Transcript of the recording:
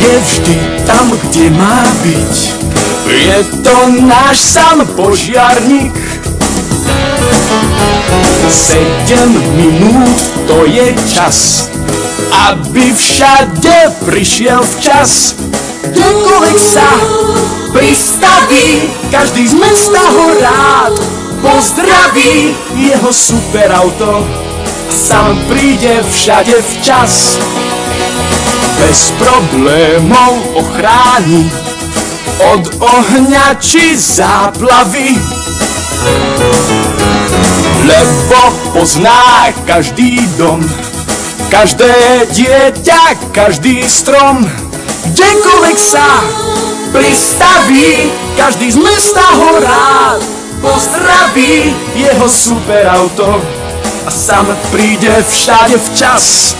je vždy tam, kde má byť. Je to náš sám požiarník. Sedem minút to je čas, aby všade prišiel včas. Kdekoľvek sa pristaví, každý z mesta ho rád pozdraví. Jeho superauto sám príde všade včas. Bez problémov ochráni od ohňa či záplavy. Lebo pozná každý dom, každé dieťa, každý strom. Kdekoľvek sa pristaví, každý z mesta ho rád pozdraví jeho superauto a sám príde všade včas.